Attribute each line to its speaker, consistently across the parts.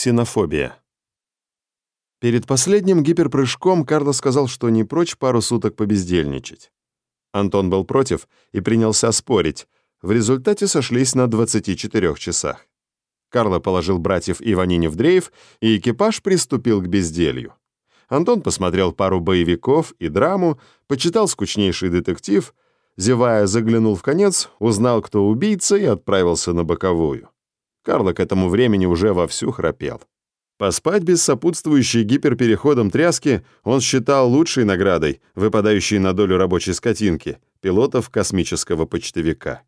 Speaker 1: Ксенофобия. Перед последним гиперпрыжком Карло сказал, что не прочь пару суток побездельничать. Антон был против и принялся спорить. В результате сошлись на 24 часах. Карло положил братьев Иванине в дрейф, и экипаж приступил к безделью. Антон посмотрел пару боевиков и драму, почитал скучнейший детектив, зевая, заглянул в конец, узнал, кто убийца, и отправился на боковую. Карло к этому времени уже вовсю храпел. Поспать без сопутствующей гиперпереходом тряски он считал лучшей наградой, выпадающей на долю рабочей скотинки, пилотов космического почтовика.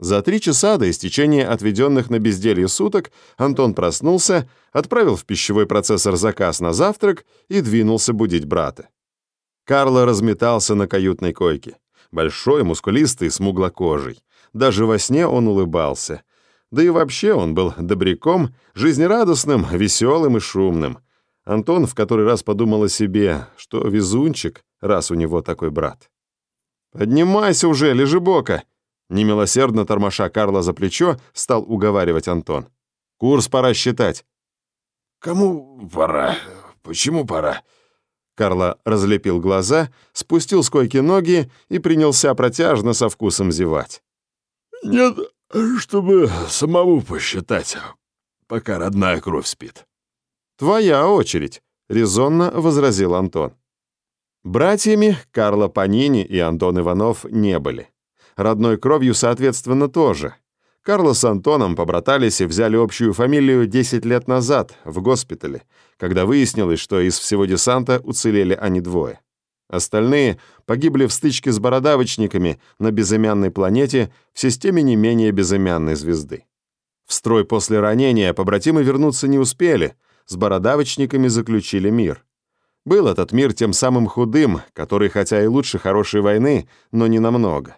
Speaker 1: За три часа до истечения отведенных на безделье суток Антон проснулся, отправил в пищевой процессор заказ на завтрак и двинулся будить брата. Карло разметался на каютной койке. Большой, мускулистый, смуглокожий. Даже во сне он улыбался — да и вообще он был добряком, жизнерадостным, веселым и шумным. Антон в который раз подумал о себе, что везунчик, раз у него такой брат. «Поднимайся уже, лежи бока!» Немилосердно тормоша Карла за плечо, стал уговаривать Антон. «Курс пора считать».
Speaker 2: «Кому пора? Почему пора?»
Speaker 1: Карла разлепил глаза, спустил с койки ноги и принялся протяжно со вкусом зевать.
Speaker 2: «Нет, чтобы самому посчитать, пока родная кровь спит».
Speaker 1: «Твоя очередь», — резонно возразил Антон. Братьями Карло Панини и Антон Иванов не были. Родной кровью, соответственно, тоже. Карло с Антоном побратались и взяли общую фамилию 10 лет назад, в госпитале, когда выяснилось, что из всего десанта уцелели они двое. Остальные погибли в стычке с бородавочниками на безымянной планете в системе не менее безымянной звезды. В строй после ранения побратимы вернуться не успели, с бородавочниками заключили мир. Был этот мир тем самым худым, который хотя и лучше хорошей войны, но не намного.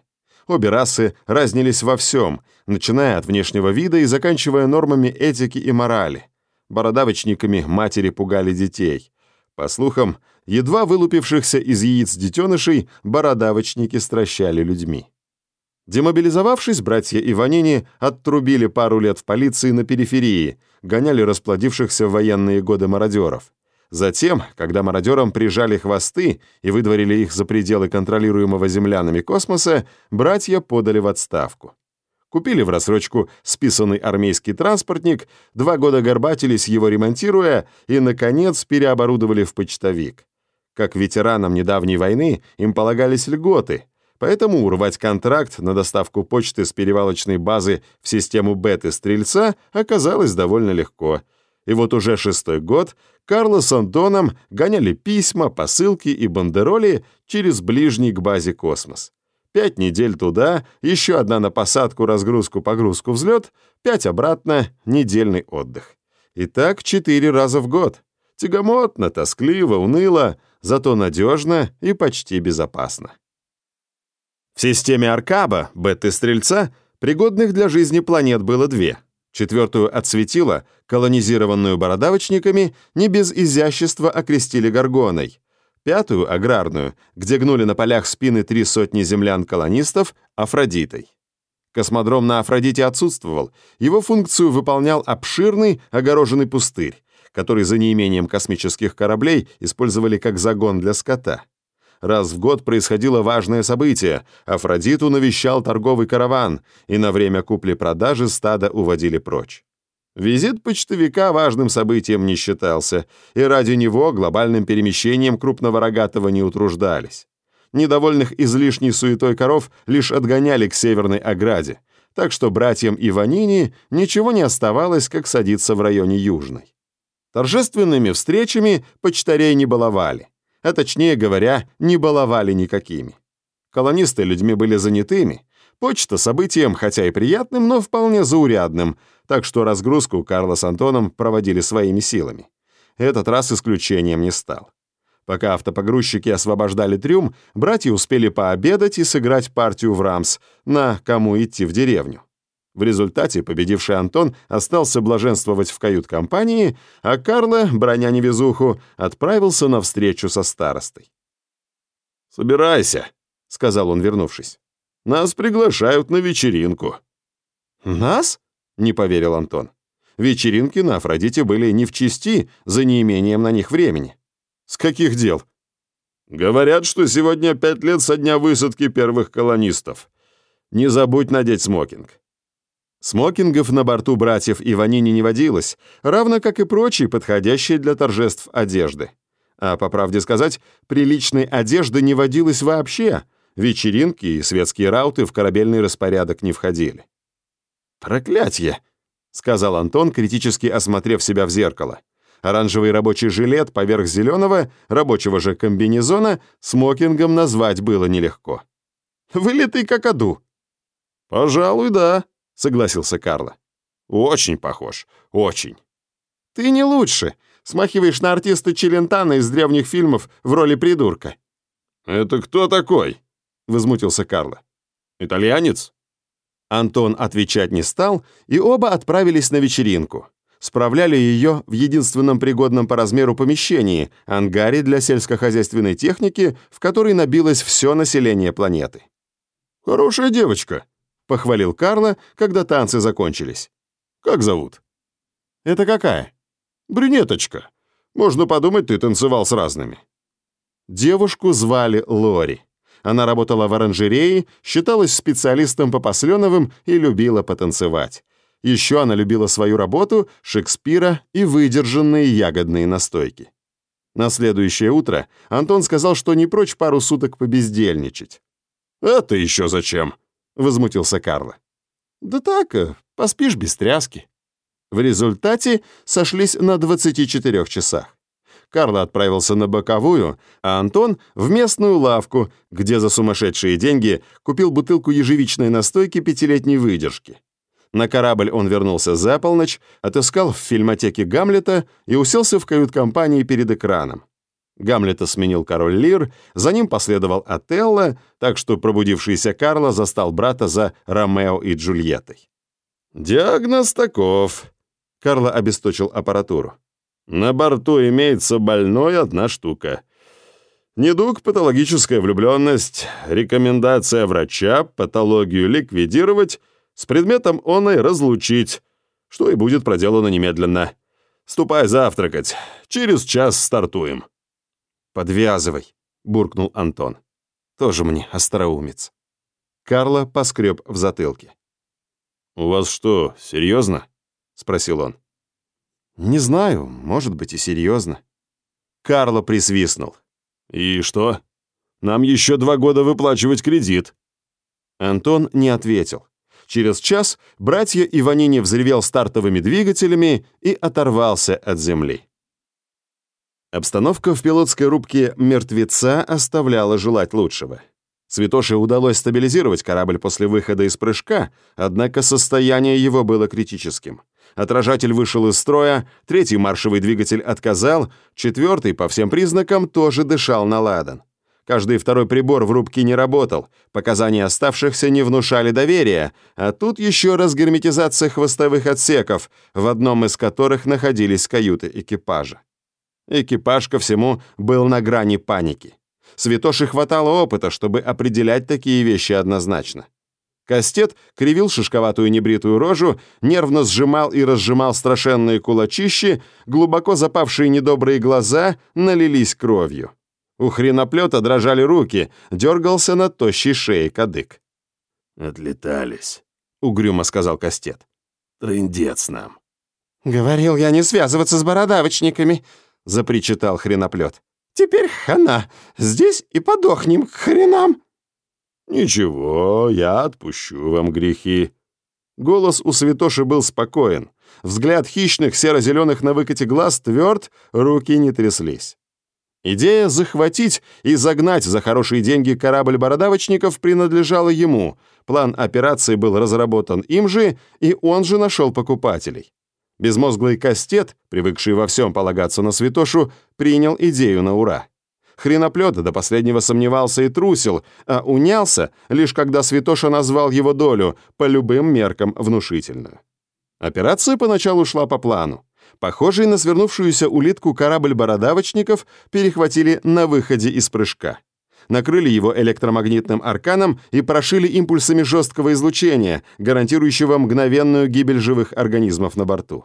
Speaker 1: Обе расы разнились во всем, начиная от внешнего вида и заканчивая нормами этики и морали. Бородавочниками матери пугали детей. По слухам, едва вылупившихся из яиц детенышей бородавочники стращали людьми. Демобилизовавшись, братья Иванини оттрубили пару лет в полиции на периферии, гоняли расплодившихся в военные годы мародеров. Затем, когда мародерам прижали хвосты и выдворили их за пределы контролируемого землянами космоса, братья подали в отставку. Купили в рассрочку списанный армейский транспортник, два года горбатились его ремонтируя и, наконец, переоборудовали в почтовик. Как ветеранам недавней войны им полагались льготы, поэтому урвать контракт на доставку почты с перевалочной базы в систему Беты-Стрельца оказалось довольно легко. И вот уже шестой год Карло с Антоном гоняли письма, посылки и бандероли через ближний к базе космос. Пять недель туда, еще одна на посадку, разгрузку, погрузку, взлет, пять обратно, недельный отдых. И так четыре раза в год. Тягомотно, тоскливо, уныло, зато надежно и почти безопасно. В системе Аркаба, беты-стрельца, пригодных для жизни планет было две. Четвертую отсветила, колонизированную бородавочниками, не без изящества окрестили Горгоной. Пятую, аграрную, где гнули на полях спины три сотни землян-колонистов, Афродитой. Космодром на Афродите отсутствовал, его функцию выполнял обширный огороженный пустырь, который за неимением космических кораблей использовали как загон для скота. Раз в год происходило важное событие. Афродиту навещал торговый караван, и на время купли-продажи стада уводили прочь. Визит почтовика важным событием не считался, и ради него глобальным перемещением крупного рогатого не утруждались. Недовольных излишней суетой коров лишь отгоняли к северной ограде, так что братьям Иванини ничего не оставалось, как садиться в районе Южной. Торжественными встречами почтарей не баловали, а точнее говоря, не баловали никакими. Колонисты людьми были занятыми, почта событием, хотя и приятным, но вполне заурядным, так что разгрузку Карла с Антоном проводили своими силами. Этот раз исключением не стал. Пока автопогрузчики освобождали трюм, братья успели пообедать и сыграть партию в рамс на «Кому идти в деревню». В результате победивший Антон остался блаженствовать в кают-компании, а Карло, броня невезуху, отправился на встречу со старостой.
Speaker 2: «Собирайся», — сказал он, вернувшись. «Нас приглашают на вечеринку».
Speaker 1: «Нас?» — не поверил Антон. Вечеринки на Афродите были не в чести за неимением на них времени. С каких дел?
Speaker 2: Говорят, что сегодня пять лет со дня высадки первых колонистов. Не забудь надеть смокинг.
Speaker 1: Смокингов на борту братьев Иванини не водилось, равно как и прочие подходящие для торжеств одежды. А по правде сказать, приличной одежды не водилось вообще. Вечеринки и светские рауты в корабельный распорядок не входили. «Проклятье!» — сказал Антон, критически осмотрев себя в зеркало. Оранжевый рабочий жилет поверх зеленого, рабочего же комбинезона, смокингом назвать было нелегко. «Вылитый какаду».
Speaker 2: «Пожалуй, да», —
Speaker 1: согласился Карло.
Speaker 2: «Очень похож, очень».
Speaker 1: «Ты не лучше. Смахиваешь на артиста Челентана из древних фильмов в роли придурка».
Speaker 2: «Это кто такой?»
Speaker 1: — возмутился Карло.
Speaker 2: «Итальянец?»
Speaker 1: Антон отвечать не стал, и оба отправились на вечеринку. Справляли ее в единственном пригодном по размеру помещении, ангаре для сельскохозяйственной техники, в которой набилось все население планеты.
Speaker 2: «Хорошая девочка», —
Speaker 1: похвалил Карло, когда танцы закончились.
Speaker 2: «Как зовут?»
Speaker 1: «Это какая?»
Speaker 2: «Брюнеточка. Можно подумать, ты танцевал с разными».
Speaker 1: Девушку звали Лори. Она работала в оранжерее, считалась специалистом по посленовым и любила потанцевать. Еще она любила свою работу, Шекспира и выдержанные ягодные настойки. На следующее утро Антон сказал, что не прочь пару суток побездельничать.
Speaker 2: «Это еще зачем?»
Speaker 1: — возмутился Карло. «Да так, э, поспишь без тряски». В результате сошлись на 24 часах. Карло отправился на боковую, а Антон — в местную лавку, где за сумасшедшие деньги купил бутылку ежевичной настойки пятилетней выдержки. На корабль он вернулся за полночь, отыскал в фильмотеке Гамлета и уселся в кают-компании перед экраном. Гамлета сменил король Лир, за ним последовал Отелло, так что пробудившийся Карло застал брата за Ромео и Джульеттой.
Speaker 2: «Диагноз таков», — Карло обесточил аппаратуру. «На борту имеется больной одна штука. Недуг, патологическая влюбленность, рекомендация врача, патологию ликвидировать — с предметом он и разлучить, что и будет проделано немедленно. Ступай завтракать. Через час стартуем».
Speaker 1: «Подвязывай», — буркнул Антон. «Тоже мне остроумец». Карло поскреб в затылке.
Speaker 2: «У вас что, серьезно?» — спросил он.
Speaker 1: «Не знаю, может быть и серьезно». Карло присвистнул.
Speaker 2: «И что? Нам еще два года выплачивать кредит».
Speaker 1: Антон не ответил. Через час братья Иванини взревел стартовыми двигателями и оторвался от земли. Обстановка в пилотской рубке «Мертвеца» оставляла желать лучшего. Святоше удалось стабилизировать корабль после выхода из прыжка, однако состояние его было критическим. Отражатель вышел из строя, третий маршевый двигатель отказал, четвертый, по всем признакам, тоже дышал на ладан. Каждый второй прибор в рубке не работал, показания оставшихся не внушали доверия, а тут еще разгерметизация хвостовых отсеков, в одном из которых находились каюты экипажа. Экипаж ко всему был на грани паники. Святоши хватало опыта, чтобы определять такие вещи однозначно. Кастет кривил шишковатую небритую рожу, нервно сжимал и разжимал страшенные кулачищи, глубоко запавшие недобрые глаза налились кровью. У хреноплета дрожали руки, дергался на тощей шее кадык.
Speaker 2: «Отлетались», —
Speaker 1: угрюмо сказал Кастет.
Speaker 2: «Трындец нам».
Speaker 3: «Говорил я не связываться с бородавочниками», — запричитал хреноплет. «Теперь хана. Здесь и подохнем к хренам».
Speaker 2: «Ничего, я отпущу вам грехи».
Speaker 1: Голос у святоши был спокоен. Взгляд хищных серо-зеленых на выкате глаз тверд, руки не тряслись. Идея захватить и загнать за хорошие деньги корабль бородавочников принадлежала ему. План операции был разработан им же, и он же нашел покупателей. Безмозглый Кастет, привыкший во всем полагаться на святошу, принял идею на ура. Хреноплет до последнего сомневался и трусил, а унялся, лишь когда святоша назвал его долю, по любым меркам внушительную. Операция поначалу шла по плану. Похожий на свернувшуюся улитку корабль бородавочников перехватили на выходе из прыжка. Накрыли его электромагнитным арканом и прошили импульсами жесткого излучения, гарантирующего мгновенную гибель живых организмов на борту.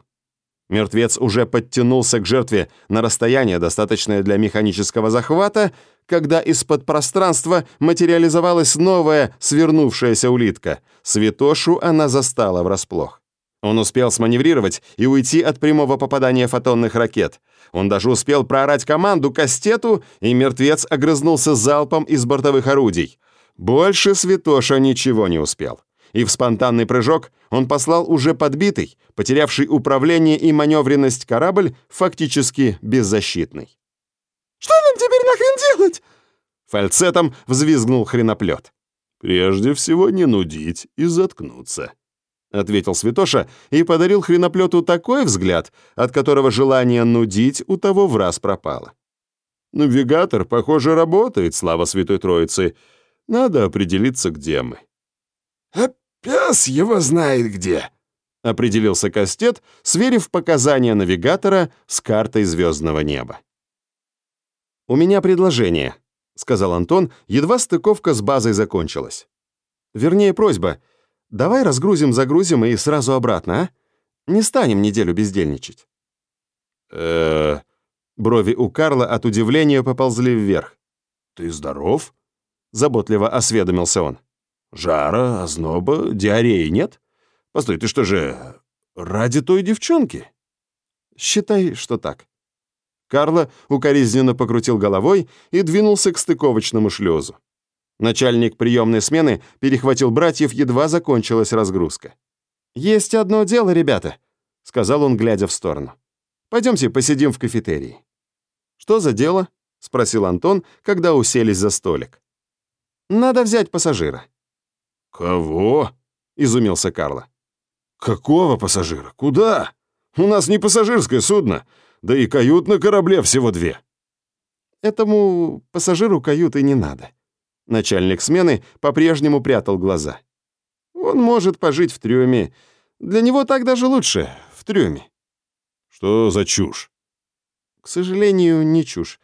Speaker 1: Мертвец уже подтянулся к жертве на расстояние, достаточное для механического захвата, когда из-под пространства материализовалась новая свернувшаяся улитка. Святошу она застала врасплох. Он успел сманеврировать и уйти от прямого попадания фотонных ракет. Он даже успел проорать команду кастету, и мертвец огрызнулся залпом из бортовых орудий. Больше Святоша ничего не успел и в спонтанный прыжок он послал уже подбитый, потерявший управление и маневренность корабль, фактически беззащитный.
Speaker 3: «Что нам теперь нахрен делать?»
Speaker 1: Фальцетом взвизгнул хреноплет.
Speaker 2: «Прежде всего не нудить и заткнуться», —
Speaker 1: ответил Святоша и подарил хреноплету такой взгляд, от которого желание нудить у того в раз пропало.
Speaker 2: «Навигатор, похоже, работает, слава Святой Троицы. Надо определиться, где мы».
Speaker 3: «А пес его знает где», —
Speaker 1: определился Кастет, сверив показания навигатора с картой звездного неба. «У меня предложение», — сказал Антон, едва стыковка с базой закончилась. «Вернее, просьба. Давай разгрузим-загрузим и сразу обратно, а? Не станем неделю бездельничать».
Speaker 2: «Э-э...»
Speaker 1: Брови у Карла от удивления поползли вверх.
Speaker 2: «Ты здоров?»
Speaker 1: — заботливо осведомился он.
Speaker 2: Жара, озноба, диареи нет? Постой, ты что же, ради той девчонки?
Speaker 1: Считай, что так. Карло укоризненно покрутил головой и двинулся к стыковочному шлюзу. Начальник приемной смены перехватил братьев, едва закончилась разгрузка. «Есть одно дело, ребята», — сказал он, глядя в сторону. «Пойдемте посидим в кафетерии». «Что за дело?» — спросил Антон, когда уселись за столик. «Надо взять пассажира».
Speaker 2: «Кого?»
Speaker 1: — изумился Карло.
Speaker 2: «Какого пассажира? Куда? У нас не пассажирское судно, да и кают на корабле всего две».
Speaker 1: «Этому пассажиру каюты не надо». Начальник смены по-прежнему прятал глаза. «Он может пожить в трюме. Для него так даже лучше, в трюме».
Speaker 2: «Что за чушь?»
Speaker 1: «К сожалению, не чушь.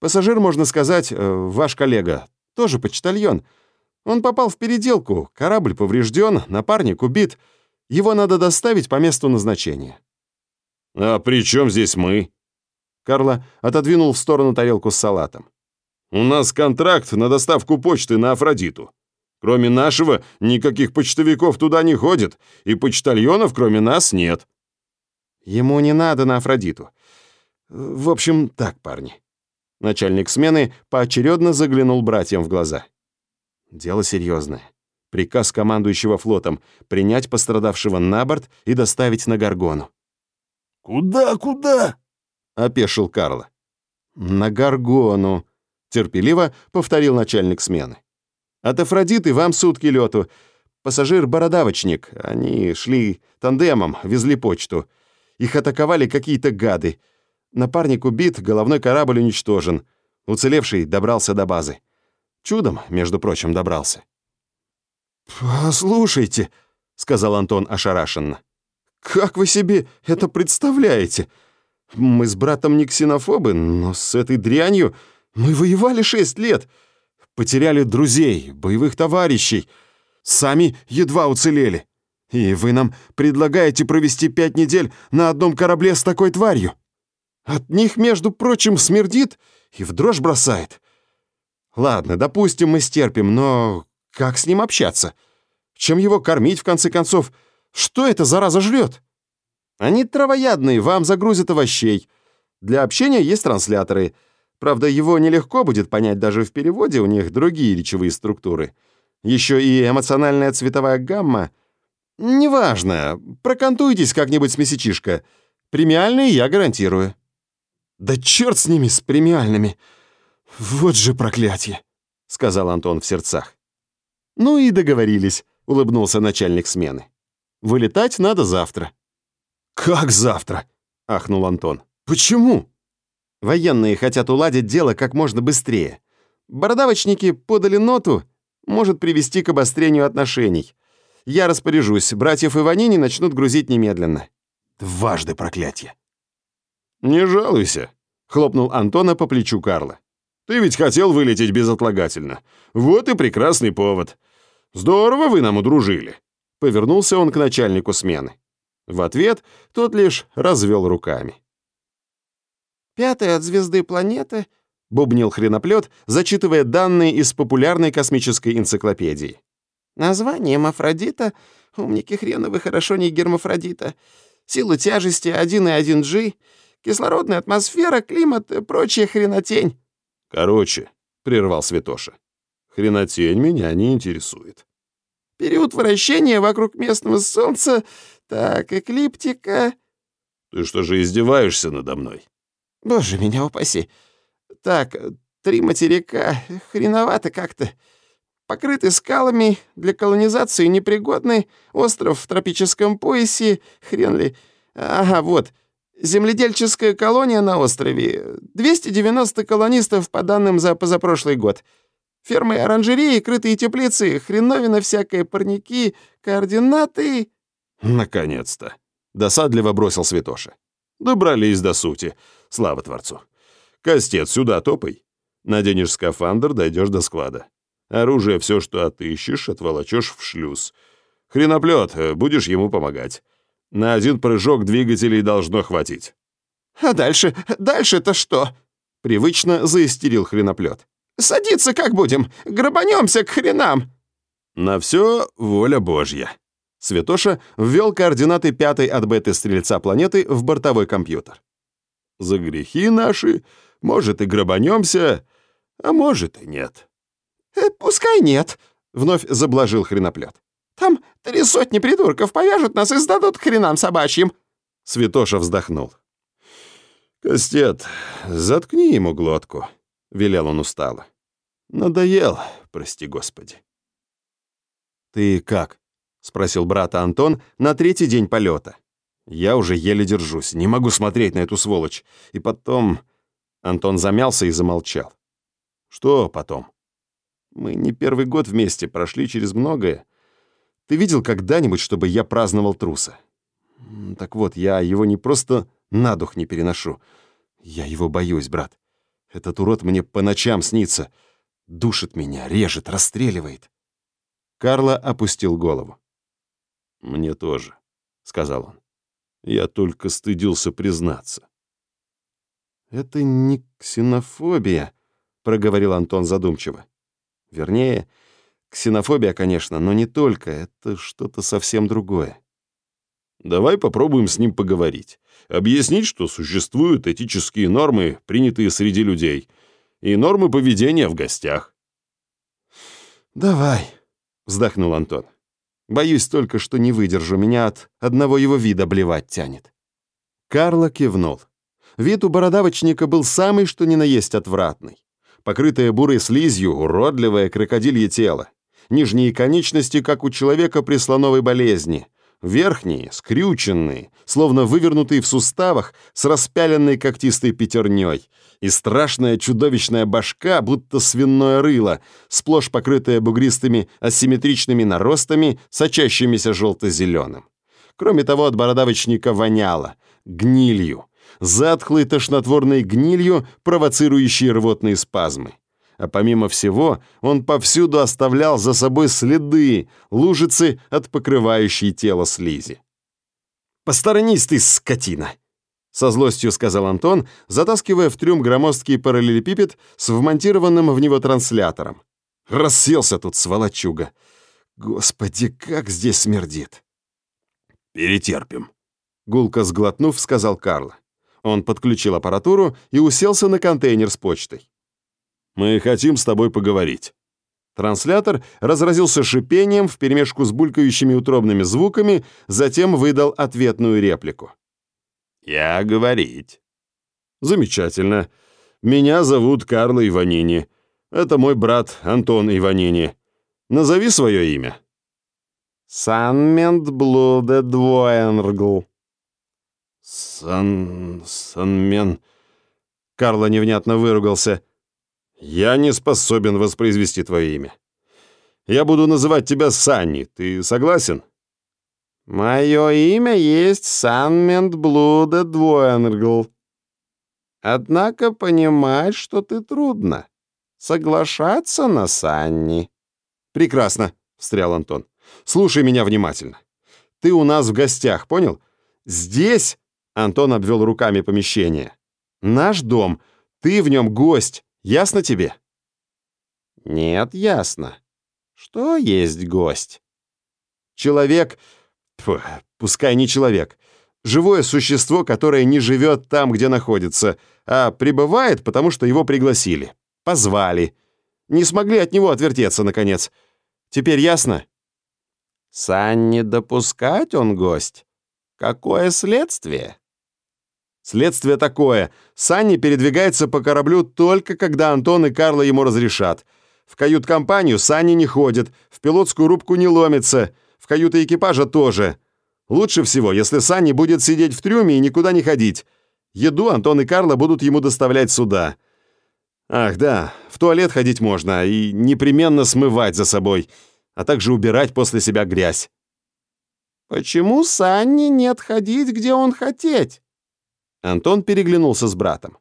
Speaker 1: Пассажир, можно сказать, э, ваш коллега, тоже почтальон». Он попал в переделку, корабль поврежден, напарник убит. Его надо доставить по месту назначения».
Speaker 2: «А при чем здесь мы?»
Speaker 1: Карло отодвинул в сторону тарелку с салатом.
Speaker 2: «У нас контракт на доставку почты на Афродиту. Кроме нашего, никаких почтовиков туда не ходит, и почтальонов кроме нас нет».
Speaker 1: «Ему не надо на Афродиту. В общем, так, парни». Начальник смены поочередно заглянул братьям в глаза. Дело серьезное. Приказ командующего флотом принять пострадавшего на борт и доставить на Гаргону.
Speaker 2: «Куда, куда?»
Speaker 1: — опешил Карло. «На Гаргону», — терпеливо повторил начальник смены. «От Афродиты вам сутки лету. Пассажир-бородавочник. Они шли тандемом, везли почту. Их атаковали какие-то гады. Напарник убит, головной корабль уничтожен. Уцелевший добрался до базы. Чудом, между прочим, добрался.
Speaker 3: «Послушайте», — сказал Антон ошарашенно, «как вы себе это представляете? Мы с братом не ксенофобы, но с этой дрянью мы воевали шесть лет, потеряли друзей, боевых товарищей, сами едва уцелели. И вы нам предлагаете провести пять недель на одном корабле с такой тварью? От них, между прочим, смердит и в дрожь бросает. Ладно, допустим, мы стерпим, но как с ним общаться? Чем его кормить, в конце концов? Что это зараза жрет? Они травоядные, вам загрузят овощей. Для общения есть трансляторы. Правда, его нелегко будет понять даже в переводе, у них другие речевые структуры. Еще и эмоциональная цветовая гамма. Неважно, прокантуйтесь как-нибудь с месячишка. Премиальные я гарантирую. Да черт с ними, с премиальными. «Вот же проклятие!» — сказал Антон в сердцах. «Ну и договорились», — улыбнулся начальник смены. «Вылетать надо завтра». «Как завтра?» — ахнул Антон. «Почему?» «Военные хотят уладить дело как можно быстрее. Бородавочники подали ноту, может привести к обострению отношений. Я распоряжусь, братьев Иванини начнут грузить немедленно». «Дважды проклятие».
Speaker 2: «Не жалуйся», — хлопнул Антона по плечу Карла. Ты ведь хотел вылететь безотлагательно. Вот и прекрасный повод. Здорово вы нам удружили».
Speaker 1: Повернулся он к начальнику смены. В ответ тот лишь развел руками.
Speaker 3: «Пятая от звезды планеты», — бубнил хреноплет, зачитывая данные из популярной космической энциклопедии. «Название Мафродита, умники хреновы, хорошо не гермафродита, сила тяжести 1,1G, кислородная атмосфера, климат, прочая хренотень».
Speaker 1: «Короче», — прервал Святоша, — «хренотень меня не интересует».
Speaker 3: «Период вращения вокруг местного Солнца, так, эклиптика...»
Speaker 1: «Ты что же издеваешься надо мной?»
Speaker 3: Боже меня упаси. Так, три материка, хреновато как-то. Покрыты скалами, для колонизации непригодны, остров в тропическом поясе, хрен ли. Ага, вот, земледельческая колония на острове. 290 колонистов по данным за позапрошлый год. Фермы оранжереи, крытые теплицы, хреновина всякая, парники, координаты...
Speaker 1: Наконец-то. Досадливо бросил Святоша. Добрались до сути. Слава Творцу. Костец, сюда топай. Наденешь скафандр, дойдешь до склада. Оружие все, что отыщешь, отволочешь в шлюз. Хреноплет, э, будешь ему помогать. На один прыжок двигателей должно хватить.
Speaker 3: А дальше, дальше-то что? Привычно заистерил хреноплет. Садиться как будем? Грабанемся к хренам.
Speaker 1: На все воля Божья. Святоша ввел координаты пятой от беты-стрельца планеты в бортовой компьютер. За грехи наши, может, и грабанемся, а может, и нет».
Speaker 3: «Э, «Пускай нет», — вновь заблажил хреноплет. «Там три сотни придурков повяжут нас и сдадут хренам собачьим».
Speaker 1: Святоша вздохнул. «Костет, заткни ему глотку», — велел он устало. «Надоел, прости господи». «Ты как?» — спросил брата Антон на третий день полета. Я уже еле держусь, не могу смотреть на эту сволочь. И потом... Антон замялся и замолчал. Что потом? Мы не первый год вместе, прошли через многое. Ты видел когда-нибудь, чтобы я праздновал труса? Так вот, я его не просто на дух не переношу. Я его боюсь, брат. Этот урод мне по ночам снится. Душит меня, режет, расстреливает. Карло опустил голову. «Мне тоже», — сказал он. Я только стыдился признаться. «Это не ксенофобия», — проговорил Антон задумчиво. «Вернее, ксенофобия, конечно, но не только. Это что-то совсем другое». «Давай попробуем с ним поговорить. Объяснить, что существуют этические нормы, принятые среди людей, и нормы поведения в гостях». «Давай», — вздохнул Антон. Боюсь только, что не выдержу, меня от одного его вида блевать тянет». Карло кивнул. Вид у бородавочника был самый что ни на есть отвратный. Покрытое бурой слизью, уродливое крокодилье тело. Нижние конечности, как у человека при слоновой болезни. Верхние, скрюченные, словно вывернутые в суставах, с распяленной когтистой пятерней. И страшная чудовищная башка, будто свиное рыло, сплошь покрытая бугристыми асимметричными наростами, сочащимися желто-зеленым. Кроме того, от бородавочника воняло гнилью, затхлой тошнотворной гнилью, провоцирующей рвотные спазмы. А помимо всего, он повсюду оставлял за собой следы, лужицы от покрывающей тело слизи. «Посторонись ты, скотина!» Со злостью сказал Антон, затаскивая в трюм громоздкий параллелепипед с вмонтированным в него транслятором. «Расселся тут, сволочуга! Господи, как здесь смердит!» «Перетерпим», — гулко сглотнув, сказал Карл. Он подключил аппаратуру и уселся на контейнер с почтой. Мы хотим с тобой поговорить». Транслятор разразился шипением вперемешку с булькающими утробными звуками, затем выдал ответную реплику. «Я говорить». «Замечательно. Меня зовут Карло Иванини. Это мой брат Антон Иванини. Назови свое имя».
Speaker 3: «Санмент Блуде Двоенгл».
Speaker 1: «Сан... Санмен...» Карло невнятно выругался. Я не способен воспроизвести твое имя. Я буду называть тебя Санни. Ты согласен?
Speaker 3: Мое имя есть Санмент Блуда Двоенгл. Однако понимать, что ты трудно. Соглашаться на Санни.
Speaker 1: Прекрасно, встрял Антон. Слушай меня внимательно. Ты у нас в гостях, понял?
Speaker 3: Здесь, Антон обвел руками помещение. Наш дом, ты в нем гость, ясно тебе?
Speaker 2: Нет, ясно. Что есть гость?
Speaker 3: Человек, фу, пускай не человек, живое существо, которое не живет там, где находится, а пребывает, потому что его пригласили, позвали. Не смогли от него отвертеться, наконец. Теперь ясно?
Speaker 2: Сань не допускать он гость. Какое следствие?
Speaker 3: Следствие такое. Санни передвигается по кораблю только когда Антон и Карла ему разрешат. В кают-компанию Санни не ходит, в пилотскую рубку не ломится, в каюты экипажа тоже. Лучше всего, если Санни будет сидеть в трюме и никуда не ходить. Еду Антон и Карла будут ему доставлять сюда. Ах, да, в туалет ходить можно и непременно смывать за собой, а также убирать после себя грязь.
Speaker 2: Почему Санни не отходить, где он хотеть?
Speaker 3: Антон переглянулся с братом.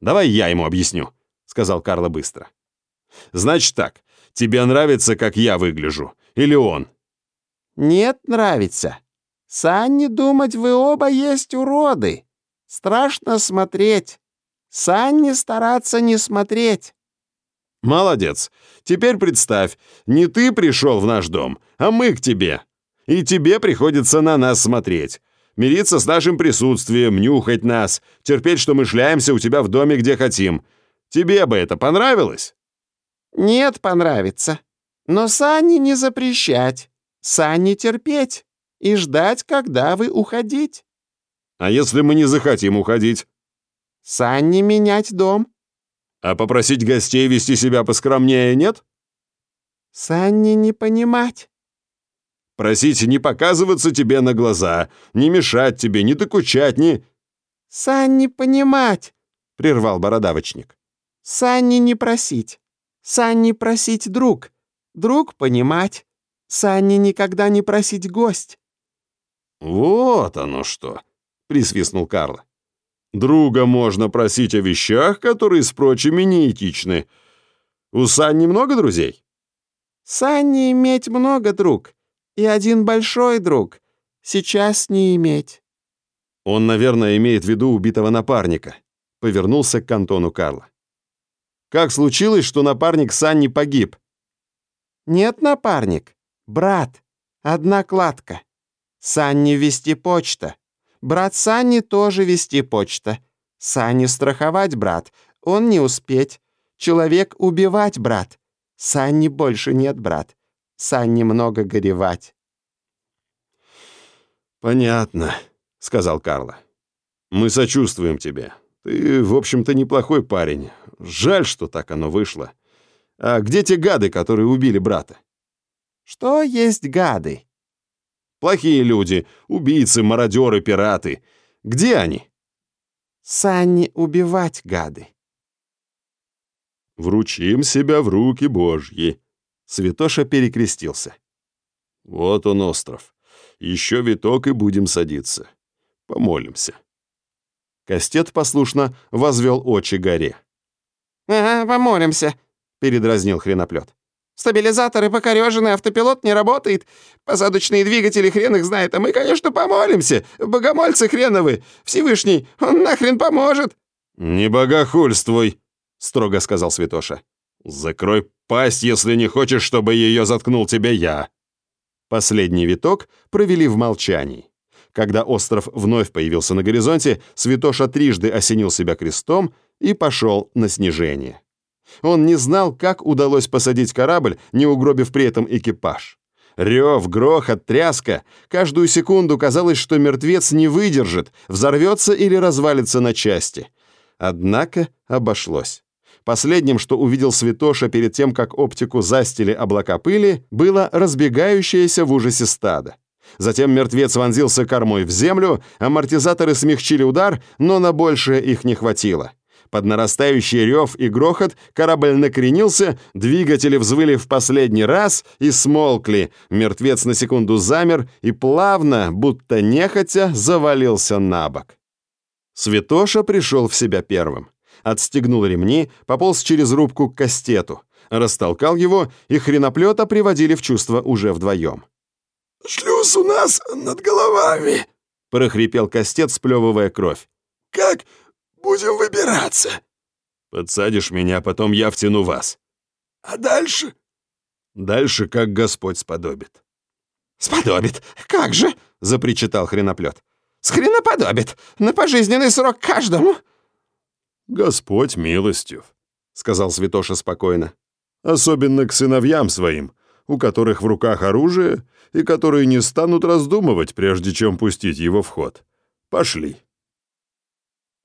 Speaker 3: «Давай я ему объясню», — сказал Карло быстро. «Значит так, тебе нравится, как я выгляжу? Или он?»
Speaker 2: «Нет, нравится. Санни думать, вы оба есть уроды. Страшно смотреть. Санни стараться не смотреть».
Speaker 3: «Молодец. Теперь представь, не ты пришел в наш дом, а мы к тебе. И тебе приходится на нас смотреть. Мириться с нашим присутствием, нюхать нас, терпеть, что мы шляемся у тебя в доме, где хотим. Тебе бы это понравилось?»
Speaker 2: «Нет, понравится. Но Сани не запрещать. Сани терпеть и ждать, когда вы уходить».
Speaker 3: «А если мы не захотим уходить?»
Speaker 2: «Санни менять дом».
Speaker 3: «А попросить гостей вести себя поскромнее нет?»
Speaker 2: «Санни не понимать».
Speaker 3: Просить не показываться тебе на глаза, не мешать тебе, не докучать, не...»
Speaker 2: «Сань понимать», — прервал бородавочник. «Санни не просить. Санни просить друг. Друг понимать. Санни никогда не просить гость».
Speaker 3: «Вот оно что!» — присвистнул Карло. «Друга можно просить о вещах, которые с прочими неэтичны. У Санни много друзей?»
Speaker 2: «Санни иметь много друг и один большой друг. Сейчас не иметь».
Speaker 3: Он, наверное, имеет в виду убитого напарника. Повернулся к Антону Карла. Как случилось, что напарник Санни погиб?
Speaker 2: Нет, напарник. Брат. Одна кладка. Санни вести почта. Брат Санни тоже вести почта. Санни страховать брат. Он не успеть. Человек убивать брат. Санни больше нет брат. Сань немного горевать».
Speaker 3: «Понятно», — сказал Карло. «Мы сочувствуем тебе. Ты, в общем-то, неплохой парень. Жаль, что так оно вышло. А где те гады, которые убили брата?»
Speaker 2: «Что есть гады?»
Speaker 3: «Плохие люди, убийцы, мародеры, пираты. Где они?»
Speaker 2: «Санни убивать гады».
Speaker 3: «Вручим себя в руки Божьи», Святоша перекрестился. «Вот он остров. Еще виток и будем садиться. Помолимся». Кастет послушно возвел очи горе.
Speaker 2: «Ага, помолимся», — передразнил хреноплет. «Стабилизаторы покорежены, автопилот не работает, посадочные двигатели хрен их знает, а мы, конечно, помолимся. Богомольцы хреновы, Всевышний, он нахрен поможет».
Speaker 3: «Не богохульствуй», — строго сказал Святоша. «Закрой пасть, если не хочешь, чтобы ее заткнул тебе я». Последний виток провели в молчании. Когда остров вновь появился на горизонте, Святоша трижды осенил себя крестом и пошел на снижение. Он не знал, как удалось посадить корабль, не угробив при этом экипаж. Рев, грохот, тряска. Каждую секунду казалось, что мертвец не выдержит, взорвется или развалится на части. Однако обошлось. Последним, что увидел Святоша перед тем, как оптику застили облака пыли, было разбегающееся в ужасе стадо. Затем мертвец вонзился кормой в землю, амортизаторы смягчили удар, но на большее их не хватило. Под нарастающий рев и грохот корабль накренился, двигатели взвыли в последний раз и смолкли. Мертвец на секунду замер и плавно, будто нехотя, завалился на бок. Святоша пришел в себя первым отстегнул ремни, пополз через рубку к кастету, растолкал его, и хреноплета приводили в чувство уже вдвоем.
Speaker 4: «Шлюз у нас над головами», —
Speaker 3: прохрипел Костет, сплевывая кровь.
Speaker 2: «Как будем выбираться?»
Speaker 3: «Подсадишь меня, потом я втяну вас».
Speaker 2: «А дальше?»
Speaker 3: «Дальше, как Господь сподобит».
Speaker 4: «Сподобит? Как же?» — запричитал хреноплет. «Схреноподобит! На пожизненный срок каждому!»
Speaker 1: «Господь милостив», — сказал Святоша спокойно. «Особенно к сыновьям своим, у которых в руках оружие и которые не станут раздумывать, прежде чем пустить его в ход. Пошли».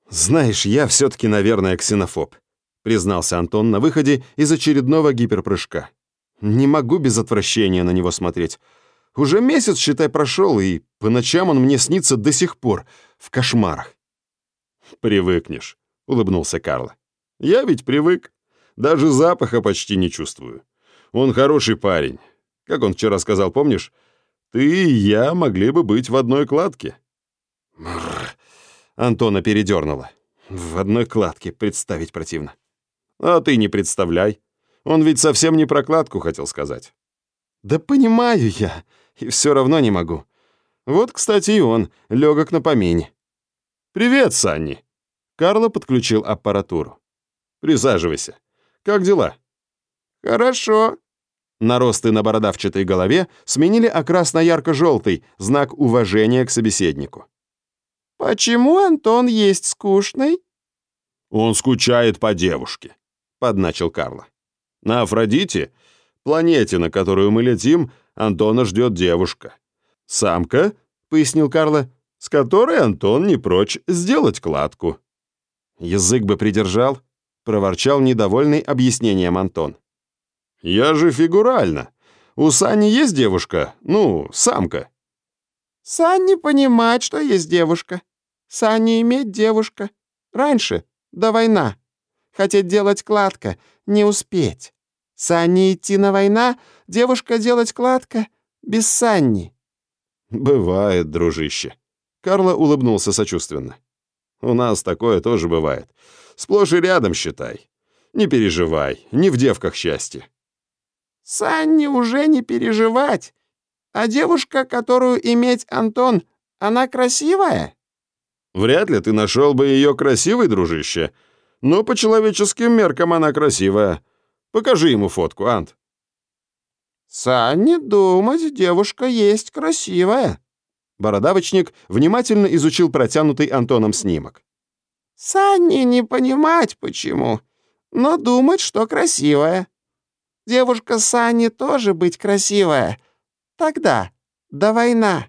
Speaker 3: «Знаешь, я все-таки, наверное, ксенофоб», — признался Антон на выходе из очередного гиперпрыжка. «Не могу без отвращения на него смотреть. Уже месяц, считай, прошел, и по ночам он мне снится до сих пор, в кошмарах».
Speaker 1: «Привыкнешь», — улыбнулся Карло. «Я ведь привык. Даже запаха почти не чувствую. Он хороший парень. Как он вчера сказал, помнишь? Ты и я могли бы быть в одной кладке».
Speaker 3: Бррр. Антона передернула. В одной кладке представить противно.
Speaker 1: «А ты не представляй. Он ведь совсем не про кладку хотел сказать».
Speaker 3: «Да понимаю я, и все равно не могу. Вот, кстати, и он, легок на помине».
Speaker 1: «Привет, Санни!» Карло подключил аппаратуру. «Присаживайся. Как дела?»
Speaker 4: «Хорошо».
Speaker 3: Наросты на бородавчатой голове сменили окрас на ярко-желтый, знак уважения к собеседнику.
Speaker 4: «Почему Антон есть скучный?»
Speaker 1: «Он скучает по девушке», — подначил Карло. «На Афродите, планете, на которую мы летим, Антона ждет девушка. Самка, — пояснил Карло, — с которой Антон не прочь сделать кладку».
Speaker 3: «Язык бы придержал», — проворчал недовольный объяснением Антон.
Speaker 1: «Я же фигурально. У Сани есть девушка? Ну, самка».
Speaker 4: «Санни понимать, что есть девушка. Санни иметь девушка. Раньше, до война. Хотеть делать кладка, не успеть. Санни идти на война, девушка делать кладка, без Санни».
Speaker 1: «Бывает, дружище». Карло улыбнулся сочувственно. У нас такое тоже бывает. Сплошь и рядом, считай. Не переживай, не в девках счастье.
Speaker 4: Санне уже не переживать. А девушка, которую иметь Антон, она красивая?
Speaker 1: Вряд ли ты нашел бы ее красивой, дружище. Но по человеческим меркам она красивая. Покажи ему фотку, Ант.
Speaker 4: Санне думать, девушка есть красивая.
Speaker 3: Бородавочник внимательно изучил протянутый Антоном снимок.
Speaker 4: «Санни не понимать, почему, но думать, что красивая. Девушка Санни тоже быть красивая. Тогда, до война».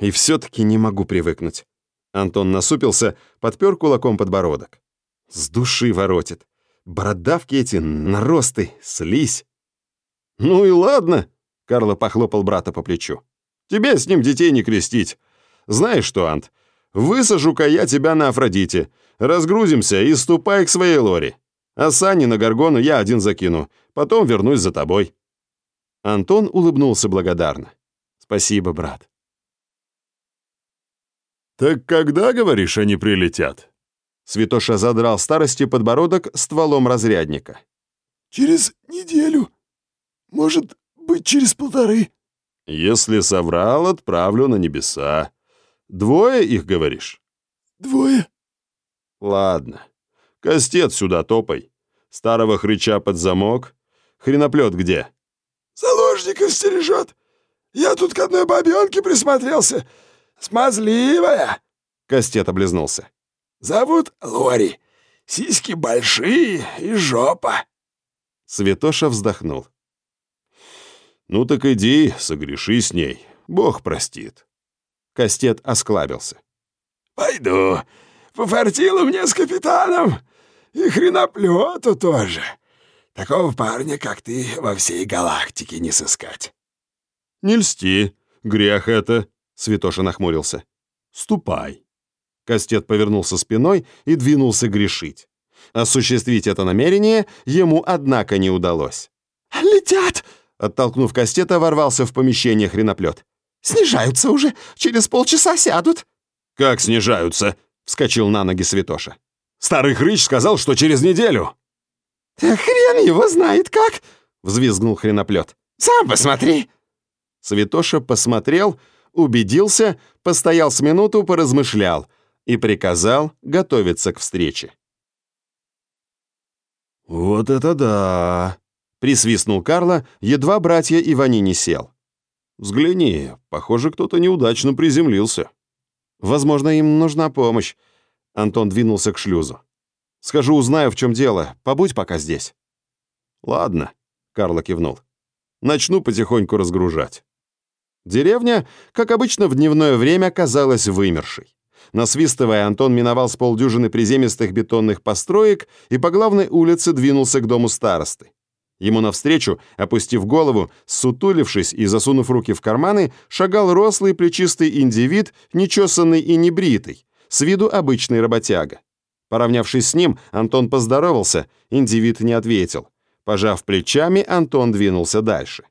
Speaker 3: «И все-таки не могу привыкнуть». Антон насупился, подпер кулаком подбородок. «С души воротит. Бородавки эти, наросты, слизь».
Speaker 1: «Ну и ладно», — Карло похлопал брата по плечу. Тебе с ним детей не крестить. Знаешь что, Ант, высажу-ка я тебя на Афродите. Разгрузимся и ступай к своей лоре. А Сани на Гаргону я один закину. Потом вернусь за тобой».
Speaker 3: Антон улыбнулся благодарно. «Спасибо, брат».
Speaker 1: «Так когда, говоришь, они прилетят?»
Speaker 3: Святоша задрал старости подбородок стволом разрядника.
Speaker 2: «Через неделю. Может быть, через полторы».
Speaker 1: Если соврал, отправлю на небеса. Двое их, говоришь?
Speaker 2: Двое.
Speaker 1: Ладно. Костец сюда топай. Старого хрыча под замок. Хреноплет где?
Speaker 2: Заложников стережет. Я тут к одной бабенке присмотрелся. Смазливая.
Speaker 3: Костет облизнулся.
Speaker 2: Зовут Лори. Сиськи большие и жопа.
Speaker 3: Святоша вздохнул.
Speaker 1: «Ну так иди, согреши с ней, Бог простит».
Speaker 3: Кастет осклабился.
Speaker 2: «Пойду. Пофартило мне с капитаном. И хреноплету тоже. Такого парня, как ты, во всей галактике не сыскать».
Speaker 1: «Не льсти. Грех это», — Святоша нахмурился. «Ступай».
Speaker 3: Кастет повернулся спиной и двинулся грешить. Осуществить это намерение ему, однако, не удалось.
Speaker 4: «Летят!»
Speaker 3: Оттолкнув Кастета, ворвался в помещение хреноплет.
Speaker 4: «Снижаются уже! Через полчаса сядут!»
Speaker 1: «Как снижаются?» — вскочил на ноги Святоша.
Speaker 3: «Старый хрыч сказал, что через неделю!»
Speaker 4: «Хрен его знает как!»
Speaker 3: — взвизгнул хреноплет.
Speaker 4: «Сам посмотри!»
Speaker 3: Святоша посмотрел, убедился, постоял с минуту, поразмышлял и приказал готовиться к встрече.
Speaker 2: «Вот это да!»
Speaker 3: — присвистнул Карло, едва братья Ивани не сел.
Speaker 2: «Взгляни, похоже, кто-то неудачно приземлился».
Speaker 3: «Возможно, им нужна помощь». Антон двинулся к шлюзу. «Схожу, узнаю, в чем дело. Побудь пока здесь».
Speaker 2: «Ладно», — Карло кивнул. «Начну потихоньку разгружать».
Speaker 3: Деревня, как обычно в дневное время, казалась вымершей. Насвистывая, Антон миновал с полдюжины приземистых бетонных построек и по главной улице двинулся к дому старосты. Ему навстречу, опустив голову, сутулившись и засунув руки в карманы, шагал рослый плечистый индивид, нечесанный и небритый, с виду обычный работяга. Поравнявшись с ним, Антон поздоровался, индивид не ответил. Пожав плечами, Антон двинулся дальше.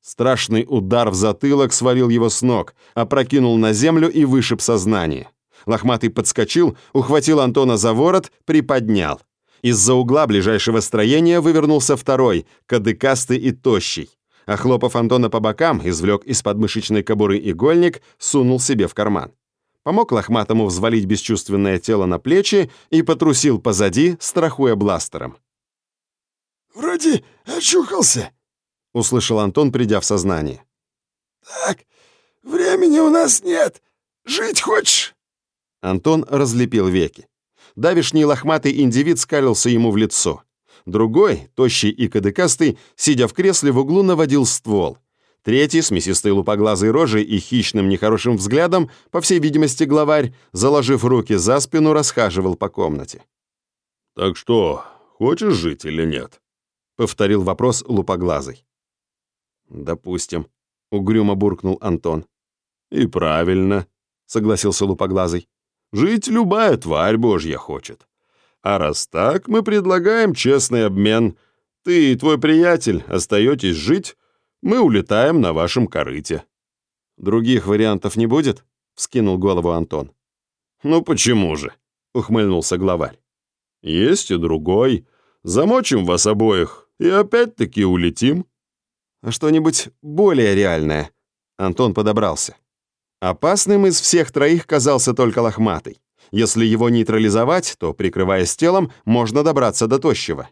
Speaker 3: Страшный удар в затылок свалил его с ног, опрокинул на землю и вышиб сознание. Лохматый подскочил, ухватил Антона за ворот, приподнял. Из-за угла ближайшего строения вывернулся второй, кадыкастый и тощий. Охлопав Антона по бокам, извлек из подмышечной кобуры игольник, сунул себе в карман. Помог лохматому взвалить бесчувственное тело на плечи и потрусил позади, страхуя бластером.
Speaker 5: «Вроде очухался», —
Speaker 3: услышал Антон, придя в сознание.
Speaker 5: «Так, времени у нас нет. Жить хочешь?»
Speaker 3: Антон разлепил веки. Давишний лохматый индивид скалился ему в лицо. Другой, тощий и кадыкастый, сидя в кресле в углу, наводил ствол. Третий, с мясистой лупоглазой рожей и хищным нехорошим взглядом, по всей видимости главарь, заложив руки за спину, расхаживал по комнате.
Speaker 2: «Так что, хочешь жить или нет?»
Speaker 3: — повторил вопрос лупоглазый. «Допустим», — угрюмо буркнул Антон.
Speaker 2: «И правильно», — согласился лупоглазый. «Жить любая тварь божья хочет. А раз так, мы предлагаем честный обмен. Ты и твой приятель остаетесь жить, мы улетаем на вашем корыте».
Speaker 3: «Других вариантов не будет?» — вскинул голову Антон.
Speaker 2: «Ну почему же?» — ухмыльнулся главарь. «Есть и другой. Замочим вас обоих и опять-таки улетим».
Speaker 3: А что-нибудь более реальное. Антон подобрался. Опасным из всех троих казался только лохматый. Если его нейтрализовать, то, прикрываясь телом, можно добраться до тощего.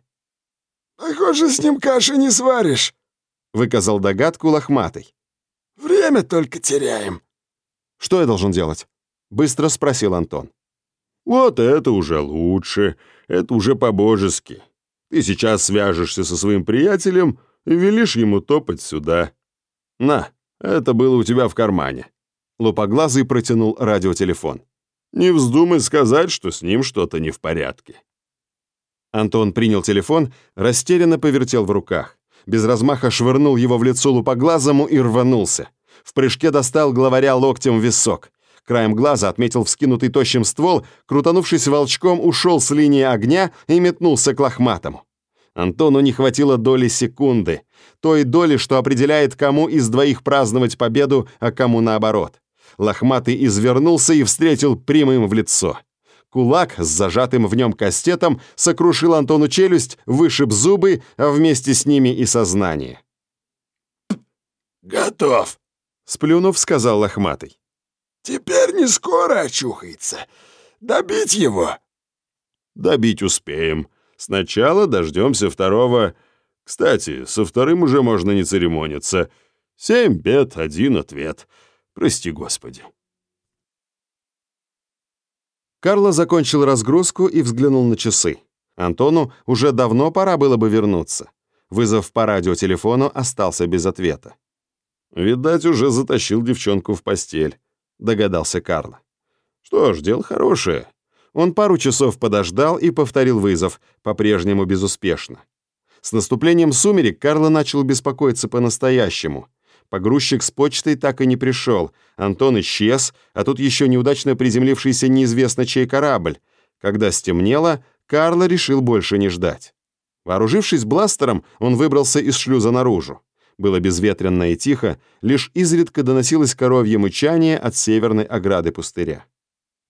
Speaker 5: «Похоже, с ним каши не сваришь», —
Speaker 3: выказал догадку лохматый.
Speaker 5: «Время только теряем».
Speaker 3: «Что я должен делать?» — быстро спросил Антон.
Speaker 2: «Вот это уже лучше, это уже по-божески. Ты сейчас свяжешься со своим приятелем и велишь ему топать сюда. На, это было у тебя в кармане».
Speaker 3: Лупоглазый протянул радиотелефон.
Speaker 2: «Не вздумай сказать, что с ним что-то не в порядке».
Speaker 3: Антон принял телефон, растерянно повертел в руках. Без размаха швырнул его в лицо лупоглазому и рванулся. В прыжке достал главаря локтем в висок. Краем глаза отметил вскинутый тощим ствол, крутанувшись волчком, ушел с линии огня и метнулся к лохматому. Антону не хватило доли секунды. Той доли, что определяет, кому из двоих праздновать победу, а кому наоборот. Лохматый извернулся и встретил прямым в лицо. Кулак с зажатым в нем кастетом сокрушил Антону челюсть, вышиб зубы, а вместе с ними и сознание.
Speaker 5: «Готов», —
Speaker 3: сплюнув, сказал Лохматый.
Speaker 5: «Теперь не скоро очухается. Добить его?»
Speaker 2: «Добить успеем. Сначала дождемся второго. Кстати, со вторым уже можно не церемониться. Семь бед, один ответ. Прости, Господи».
Speaker 3: Карло закончил разгрузку и взглянул на часы. Антону уже давно пора было бы вернуться. Вызов по радиотелефону остался без ответа.
Speaker 2: «Видать, уже затащил девчонку в постель», — догадался Карло. «Что ж, дело хорошее».
Speaker 3: Он пару часов подождал и повторил вызов, по-прежнему безуспешно. С наступлением сумерек Карло начал беспокоиться по-настоящему. Погрузчик с почтой так и не пришел. Антон исчез, а тут еще неудачно приземлившийся неизвестно чей корабль. Когда стемнело, Карло решил больше не ждать. Вооружившись бластером, он выбрался из шлюза наружу. Было безветренно и тихо, лишь изредка доносилось коровье мычание от северной ограды пустыря.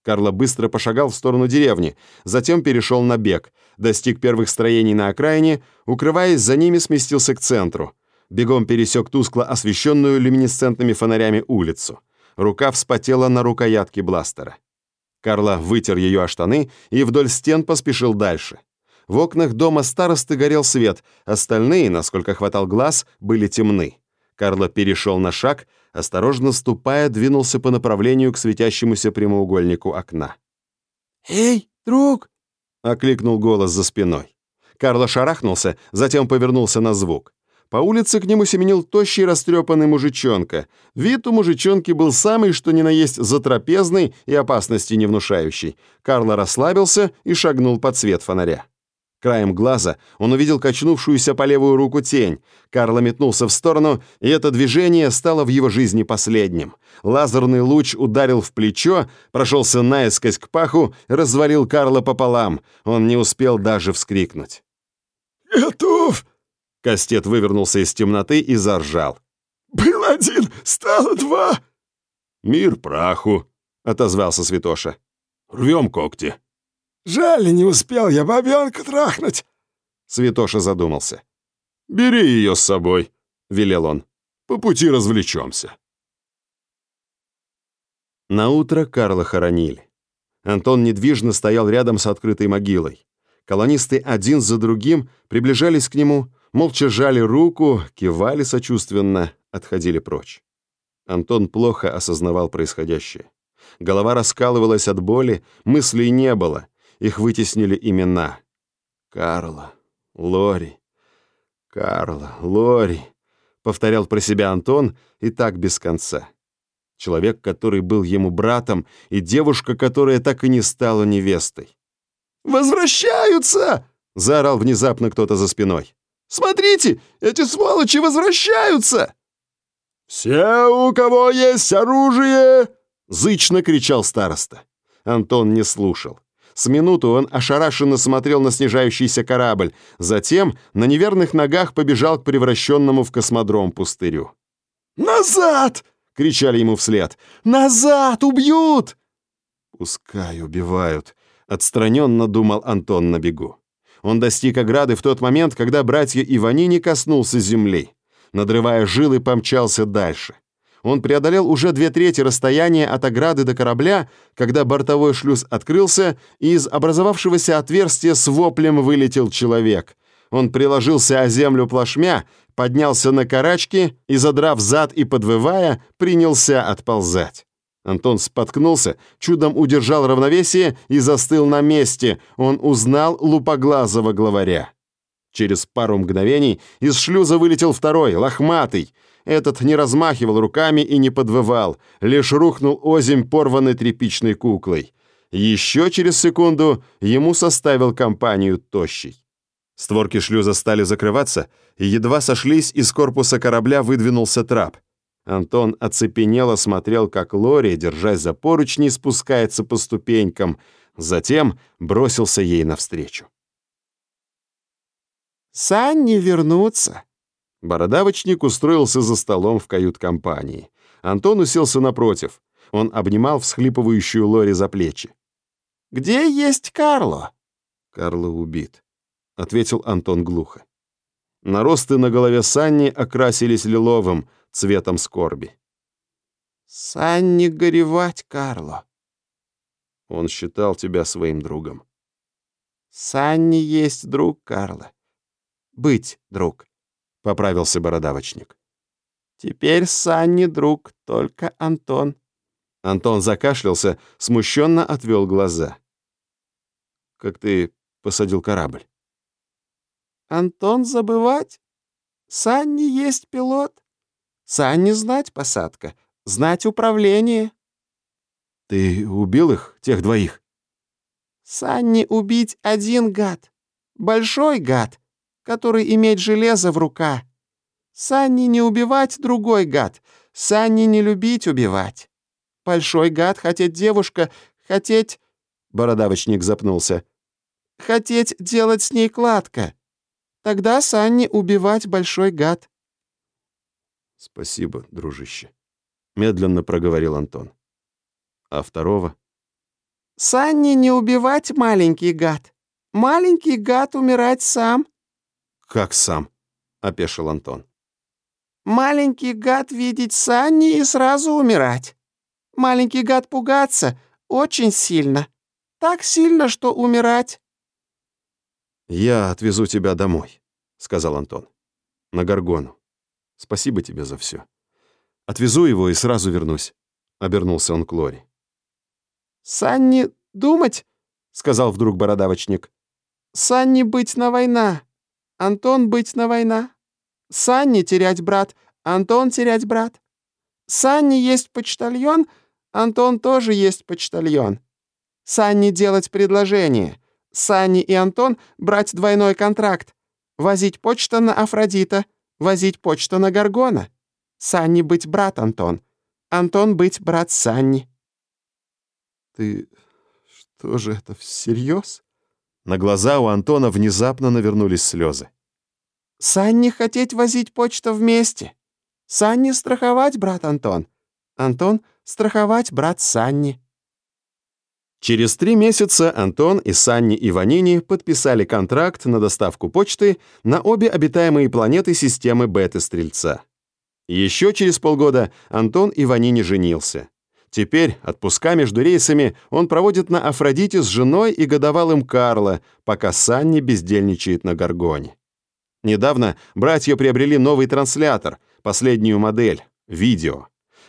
Speaker 3: Карло быстро пошагал в сторону деревни, затем перешел на бег, достиг первых строений на окраине, укрываясь за ними, сместился к центру. Бегом пересек тускло освещенную люминесцентными фонарями улицу. Рука вспотела на рукоятке бластера. Карла вытер ее о штаны и вдоль стен поспешил дальше. В окнах дома старосты горел свет, остальные, насколько хватал глаз, были темны. Карло перешел на шаг, осторожно ступая, двинулся по направлению к светящемуся прямоугольнику окна.
Speaker 4: «Эй, друг!»
Speaker 3: — окликнул голос за спиной. Карло шарахнулся, затем повернулся на звук. По улице к нему семенил тощий растрепанный мужичонка. Вид у мужичонки был самый, что ни на есть, затрапезный и опасности не внушающий. Карло расслабился и шагнул под свет фонаря. Краем глаза он увидел качнувшуюся по левую руку тень. Карло метнулся в сторону, и это движение стало в его жизни последним. Лазерный луч ударил в плечо, прошелся наискось к паху, развалил Карла пополам. Он не успел даже вскрикнуть.
Speaker 5: «Готов!»
Speaker 3: Кастет вывернулся из темноты и заржал.
Speaker 5: «Был один, стало два!»
Speaker 2: «Мир праху!»
Speaker 3: — отозвался Святоша.
Speaker 2: «Рвем когти!»
Speaker 5: «Жаль, не успел я бабенка трахнуть!»
Speaker 3: Святоша задумался.
Speaker 2: «Бери ее с собой», —
Speaker 3: велел он.
Speaker 2: «По пути развлечемся».
Speaker 3: На утро Карла хоронили. Антон недвижно стоял рядом с открытой могилой. Колонисты один за другим приближались к нему, молча жали руку, кивали сочувственно, отходили прочь. Антон плохо осознавал происходящее. Голова раскалывалась от боли, мыслей не было, их вытеснили имена. Карла, Лори, Карла, Лори, повторял про себя Антон и так без конца. Человек, который был ему братом, и девушка, которая так и не стала невестой.
Speaker 4: «Возвращаются!» — заорал внезапно кто-то за спиной. «Смотрите, эти сволочи возвращаются!»
Speaker 2: «Все, у кого есть оружие!»
Speaker 3: — зычно кричал староста. Антон не слушал. С минуту он ошарашенно смотрел на снижающийся корабль, затем на неверных ногах побежал к превращенному в космодром пустырю.
Speaker 4: «Назад!» — кричали ему вслед. «Назад! Убьют!»
Speaker 3: «Пускай убивают», — отстраненно думал Антон на бегу. Он достиг ограды в тот момент, когда братья Иванини коснулся земли. Надрывая жилы, помчался дальше. Он преодолел уже две трети расстояния от ограды до корабля, когда бортовой шлюз открылся, и из образовавшегося отверстия с воплем вылетел человек. Он приложился о землю плашмя, поднялся на карачки и, задрав зад и подвывая, принялся отползать. Антон споткнулся, чудом удержал равновесие и застыл на месте. Он узнал лупоглазого главаря. Через пару мгновений из шлюза вылетел второй, лохматый. Этот не размахивал руками и не подвывал, лишь рухнул озимь порванной тряпичной куклой. Еще через секунду ему составил компанию тощий. Створки шлюза стали закрываться, и едва сошлись, из корпуса корабля выдвинулся трап. Антон оцепенело смотрел, как Лори, держась за поручни, спускается по ступенькам, затем бросился ей навстречу.
Speaker 4: «Санни вернутся»,
Speaker 3: Бородавочник устроился за столом в кают-компании. Антон уселся напротив. Он обнимал всхлипывающую Лори за плечи.
Speaker 4: «Где есть Карло?»
Speaker 3: «Карло убит», — ответил Антон глухо. Наросты на голове Санни окрасились лиловым, цветом скорби.
Speaker 4: «Санни горевать, Карло».
Speaker 3: Он считал тебя своим другом.
Speaker 4: «Санни есть друг Карло. Быть друг» поправился бородавочник. Теперь Санни друг, только Антон.
Speaker 3: Антон закашлялся, смущенно отвел глаза. Как ты посадил корабль?
Speaker 4: Антон забывать? Санни есть пилот. Санни знать посадка, знать управление.
Speaker 3: Ты убил их, тех двоих?
Speaker 4: Санни убить один гад. Большой гад который имеет железо в рука. Санни не убивать другой гад, Санни не любить убивать. Большой гад хотеть девушка, хотеть...» Бородавочник запнулся. «Хотеть делать с ней кладка. Тогда Санни убивать большой гад».
Speaker 3: «Спасибо, дружище», — медленно проговорил Антон. «А второго?»
Speaker 4: «Санни не убивать маленький гад. Маленький гад умирать сам».
Speaker 3: «Как сам?» — опешил Антон.
Speaker 4: «Маленький гад видеть Санни и сразу умирать». Маленький гад пугаться очень сильно. Так сильно, что умирать».
Speaker 3: «Я отвезу тебя домой», — сказал Антон. «На Гаргону. Спасибо тебе за все. Отвезу его и сразу вернусь», — обернулся он к Лори.
Speaker 4: «Санни думать», — сказал вдруг бородавочник. «Санни быть на война. Антон быть на война. Санни терять брат, Антон терять брат. Санни есть почтальон, Антон тоже есть почтальон. Санни делать предложение. Санни и Антон брать двойной контракт. Возить почта на Афродита, возить почта на Гаргона. Санни быть брат Антон. Антон быть брат Санни.
Speaker 3: «Ты что же это всерьез?» На глаза у Антона внезапно навернулись слезы.
Speaker 4: «Санни хотеть возить почту вместе. Санни страховать, брат Антон. Антон страховать, брат Санни».
Speaker 3: Через три месяца Антон и Санни Иванини подписали контракт на доставку почты на обе обитаемые планеты системы Бета-Стрельца. Еще через полгода Антон Иванини женился. Теперь отпуска между рейсами он проводит на Афродите с женой и годовалым Карло, пока Санни бездельничает на Гаргоне. Недавно братья приобрели новый транслятор, последнюю модель — видео.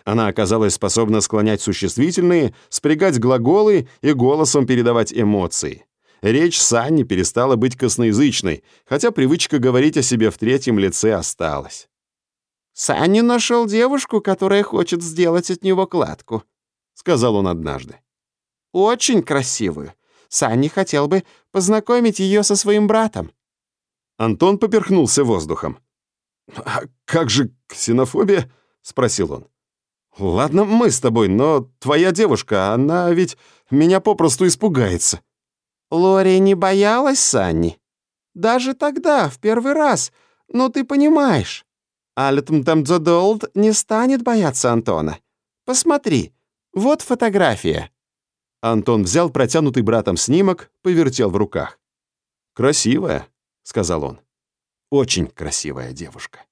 Speaker 3: Она оказалась способна склонять существительные, спрягать глаголы и голосом передавать эмоции. Речь Санни перестала быть косноязычной, хотя привычка говорить о себе в третьем лице осталась.
Speaker 4: «Санни нашел девушку, которая хочет сделать от него кладку», — сказал он однажды. «Очень красивую. Санни хотел бы познакомить ее со своим братом».
Speaker 3: Антон поперхнулся воздухом. «А как же ксенофобия?» — спросил он. «Ладно, мы с тобой, но твоя девушка, она ведь меня попросту испугается».
Speaker 4: Лори не боялась Санни. Даже тогда, в первый раз, ну ты понимаешь. Алитм не станет бояться Антона. Посмотри, вот фотография».
Speaker 3: Антон взял протянутый братом снимок, повертел в руках. «Красивая», — сказал он. «Очень красивая девушка».